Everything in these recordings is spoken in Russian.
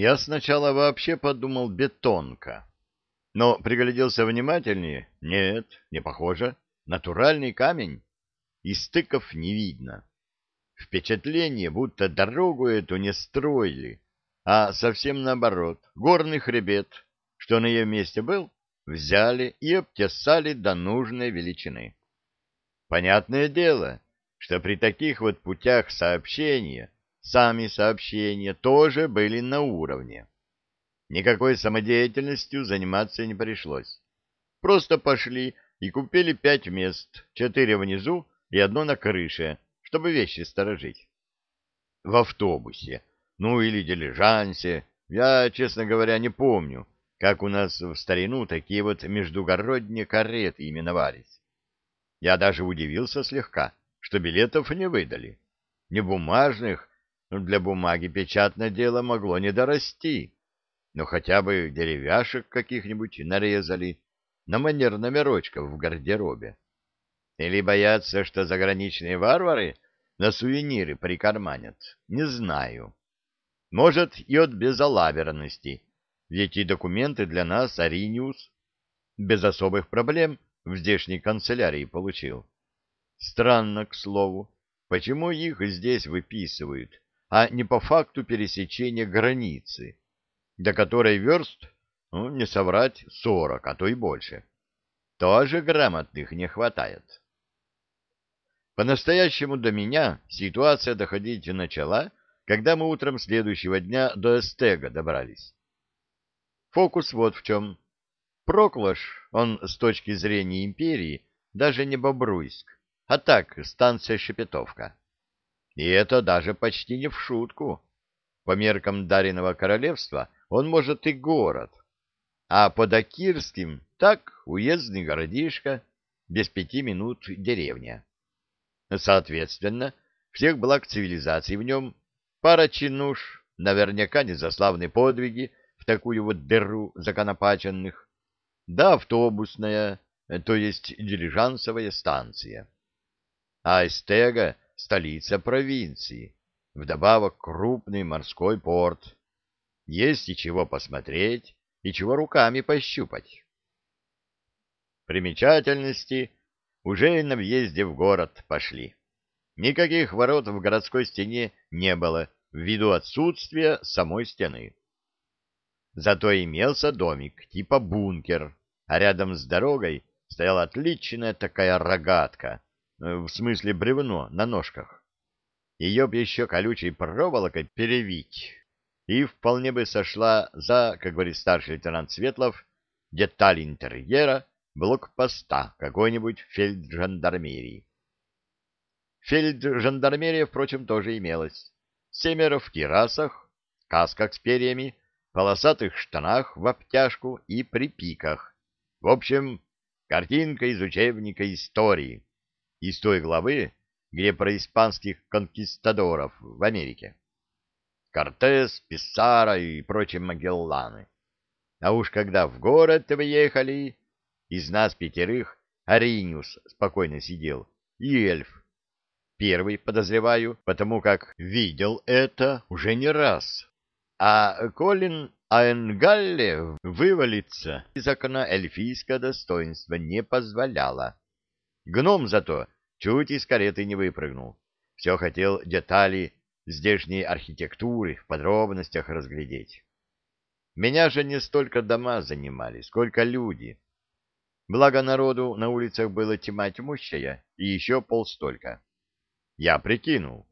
Я сначала вообще подумал бетонка, но пригляделся внимательнее. Нет, не похоже. Натуральный камень. И стыков не видно. Впечатление, будто дорогу эту не строили, а совсем наоборот. Горный хребет, что на ее месте был, взяли и обтесали до нужной величины. Понятное дело, что при таких вот путях сообщения сами сообщения тоже были на уровне. Никакой самодеятельностью заниматься не пришлось. Просто пошли и купили пять мест, четыре внизу и одно на крыше, чтобы вещи сторожить. В автобусе, ну или дилижансе, я, честно говоря, не помню, как у нас в старину такие вот междугородние кареты именовались. Я даже удивился слегка, что билетов не выдали. Не бумажных, для бумаги печатное дело могло не дорасти, но хотя бы деревяшек каких-нибудь нарезали на манер номерочков в гардеробе. Или боятся, что заграничные варвары на сувениры прикарманят, не знаю. Может, и от безалаберности, ведь и документы для нас Ариниус без особых проблем в здешней канцелярии получил. Странно, к слову, почему их здесь выписывают, а не по факту пересечения границы, до которой верст, ну, не соврать, сорок, а то и больше. Тоже грамотных не хватает. По-настоящему до меня ситуация доходить начала, когда мы утром следующего дня до Эстега добрались. Фокус вот в чем. Проклаш, он с точки зрения империи, даже не Бобруйск, а так, станция Шепетовка. И это даже почти не в шутку. По меркам Дариного королевства он может и город. А под Акирским так уездный городишко, без пяти минут деревня. Соответственно, всех благ цивилизации в нем, пара чинуш, наверняка не за славные подвиги в такую вот дыру законопаченных, да автобусная, то есть дилижансовая станция. А Эстега — столица провинции, вдобавок крупный морской порт. Есть и чего посмотреть, и чего руками пощупать. Примечательности уже на въезде в город пошли. Никаких ворот в городской стене не было ввиду отсутствия самой стены. Зато имелся домик типа бункер, а рядом с дорогой стояла отличная такая рогатка, в смысле бревно на ножках. Ее б еще колючей проволокой перевить, и вполне бы сошла за, как говорит старший лейтенант Светлов, деталь интерьера блокпоста какой-нибудь фельджандармерии. Фельджандармерия, впрочем, тоже имелась. Семеро в кирасах, касках с перьями, полосатых штанах в обтяжку и при пиках. В общем, картинка из учебника истории из той главы, где про испанских конкистадоров в Америке. Кортес, Писара и прочие Магелланы. А уж когда в город выехали, из нас пятерых Ариниус спокойно сидел, и эльф. Первый, подозреваю, потому как видел это уже не раз. А Колин Аэнгалле вывалиться из окна эльфийское достоинство не позволяло. Гном зато чуть из кареты не выпрыгнул. Все хотел детали здешней архитектуры в подробностях разглядеть. Меня же не столько дома занимали, сколько люди. Благо народу на улицах было тьма тьмущая и еще полстолько. Я прикинул,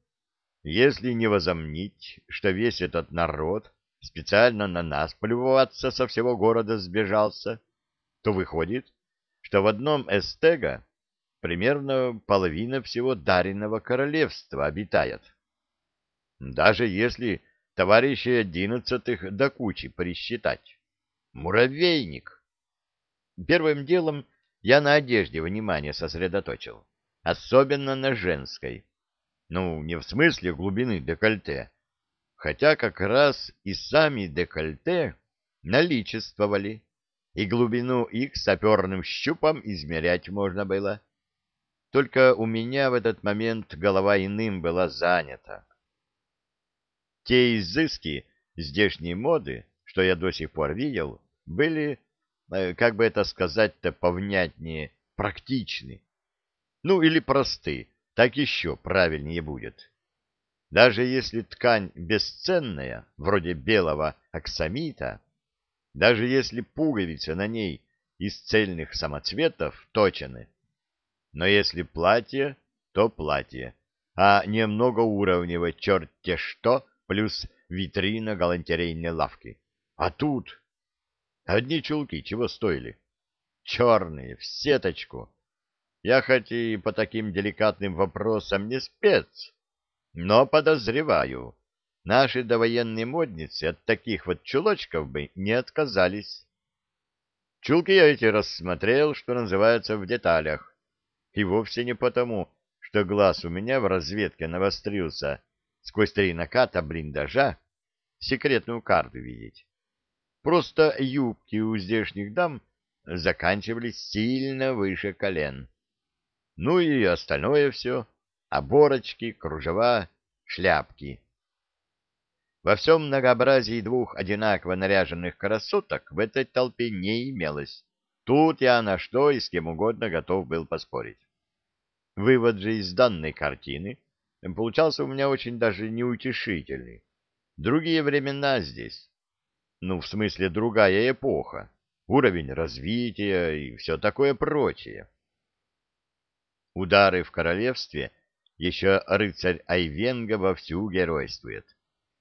если не возомнить, что весь этот народ специально на нас полюбоваться со всего города сбежался, то выходит, что в одном эстега примерно половина всего даренного королевства обитает. Даже если товарищи одиннадцатых до кучи пересчитать. Муравейник. Первым делом я на одежде внимание сосредоточил, особенно на женской. Ну, не в смысле глубины декольте, хотя как раз и сами декольте наличествовали, и глубину их саперным щупом измерять можно было. Только у меня в этот момент голова иным была занята. Те изыски здешние моды, что я до сих пор видел, были, э, как бы это сказать-то повнятнее, практичны. Ну, или просты, так еще правильнее будет. Даже если ткань бесценная, вроде белого аксамита, даже если пуговицы на ней из цельных самоцветов точены, но если платье, то платье, а не многоуровневое черт-те что, плюс витрина галантерейной лавки. А тут одни чулки чего стоили? Черные, в сеточку. Я хоть и по таким деликатным вопросам не спец, но подозреваю, наши довоенные модницы от таких вот чулочков бы не отказались. Чулки я эти рассмотрел, что называется, в деталях. И вовсе не потому, что глаз у меня в разведке навострился сквозь три наката блиндажа секретную карту видеть. Просто юбки у здешних дам заканчивались сильно выше колен. Ну и остальное все — оборочки, кружева, шляпки. Во всем многообразии двух одинаково наряженных красоток в этой толпе не имелось. Тут я на что и с кем угодно готов был поспорить. Вывод же из данной картины получался у меня очень даже неутешительный. Другие времена здесь. Ну, в смысле, другая эпоха. Уровень развития и все такое прочее. Удары в королевстве еще рыцарь Айвенга вовсю геройствует.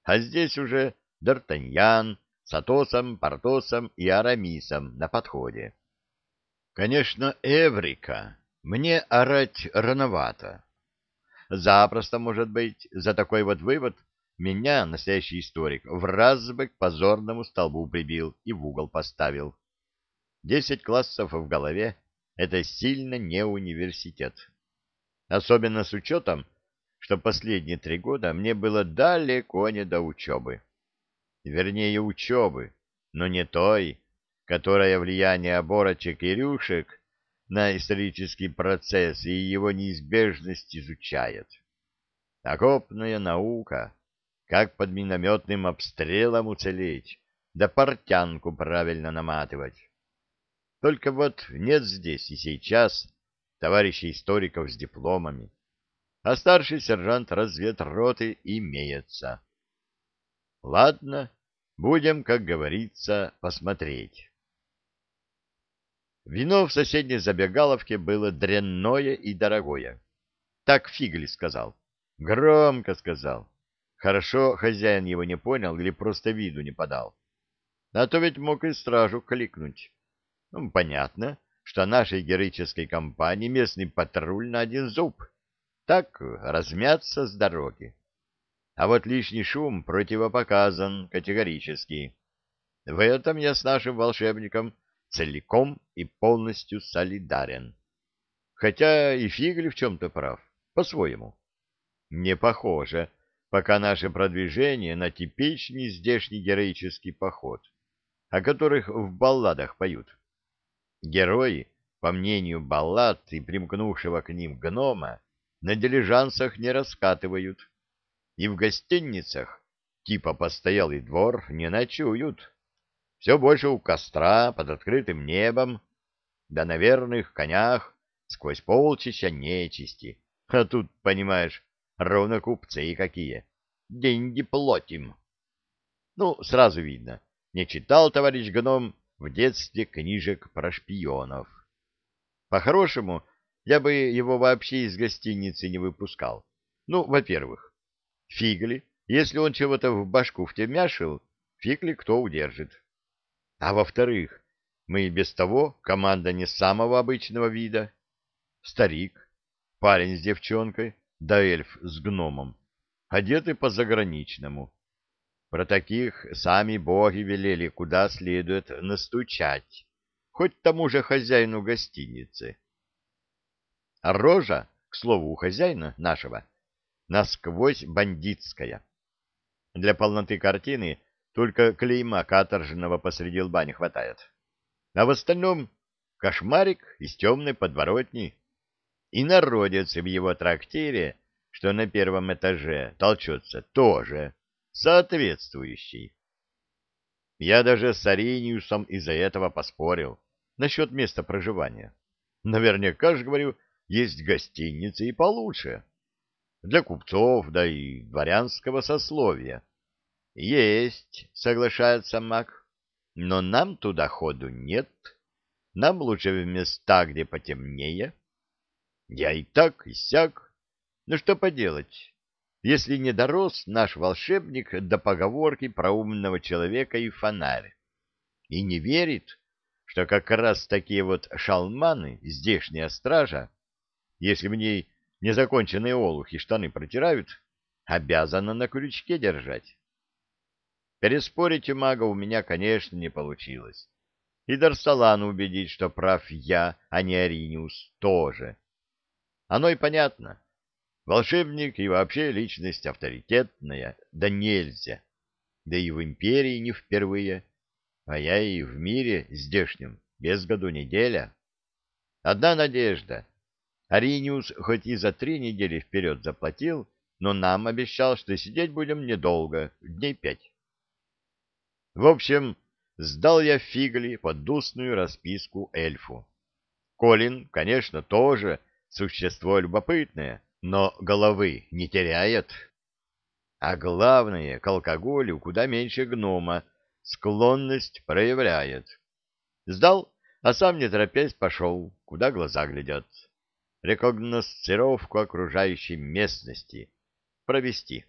А здесь уже Д'Артаньян с Атосом, Портосом и Арамисом на подходе. Конечно, Эврика мне орать рановато. Запросто, может быть, за такой вот вывод меня, настоящий историк, в раз бы к позорному столбу прибил и в угол поставил. Десять классов в голове — это сильно не университет. Особенно с учетом, что последние три года мне было далеко не до учебы. Вернее, учебы, но не той, которая влияние оборочек и рюшек на исторический процесс и его неизбежность изучает. Окопная наука, как под минометным обстрелом уцелеть, да портянку правильно наматывать. Только вот нет здесь и сейчас товарищей историков с дипломами, а старший сержант разведроты имеется. Ладно, будем, как говорится, посмотреть. Вино в соседней забегаловке было дрянное и дорогое. Так Фигель сказал. Громко сказал. Хорошо, хозяин его не понял или просто виду не подал. А то ведь мог и стражу кликнуть. Ну, понятно, что нашей героической компании местный патруль на один зуб. Так размяться с дороги. А вот лишний шум противопоказан категорически. В этом я с нашим волшебником целиком и полностью солидарен. Хотя и Фигель в чем-то прав, по-своему. Не похоже, пока наше продвижение на типичный здешний героический поход, о которых в балладах поют. Герои, по мнению баллад и примкнувшего к ним гнома, на дилижансах не раскатывают, и в гостиницах, типа постоялый двор, не ночуют все больше у костра, под открытым небом, да на верных конях, сквозь полчища нечисти. А тут, понимаешь, ровно купцы какие. Деньги платим. Ну, сразу видно, не читал товарищ гном в детстве книжек про шпионов. По-хорошему, я бы его вообще из гостиницы не выпускал. Ну, во-первых, фигли, если он чего-то в башку втемяшил, фигли кто удержит. А во-вторых, мы и без того команда не самого обычного вида. Старик, парень с девчонкой, да эльф с гномом, одеты по-заграничному. Про таких сами боги велели куда следует настучать, хоть тому же хозяину гостиницы. А рожа, к слову, у хозяина нашего, насквозь бандитская. Для полноты картины только клейма каторжного посреди лба не хватает. А в остальном кошмарик из темной подворотни. И народец в его трактире, что на первом этаже толчется, тоже соответствующий. Я даже с Ариниусом из-за этого поспорил насчет места проживания. Наверняка же, говорю, есть гостиницы и получше. Для купцов, да и дворянского сословия. Есть, соглашается маг, но нам туда ходу нет. Нам лучше в места, где потемнее. Я и так, и сяк. Ну что поделать, если не дорос наш волшебник до поговорки про умного человека и фонарь, и не верит, что как раз такие вот шалманы, здешняя стража, если мне незаконченные олухи штаны протирают, обязана на крючке держать. Переспорить у мага у меня, конечно, не получилось. И Дарсалан убедить, что прав я, а не Ариниус, тоже. Оно и понятно. Волшебник и вообще личность авторитетная, да нельзя. Да и в империи не впервые, а я и в мире здешнем без году неделя. Одна надежда. Ариниус хоть и за три недели вперед заплатил, но нам обещал, что сидеть будем недолго, дней пять. В общем, сдал я фигли поддустную расписку эльфу. Колин, конечно, тоже существо любопытное, но головы не теряет. А главное, к алкоголю куда меньше гнома склонность проявляет. Сдал, а сам не торопясь пошел, куда глаза глядят. Рекогносцировку окружающей местности провести.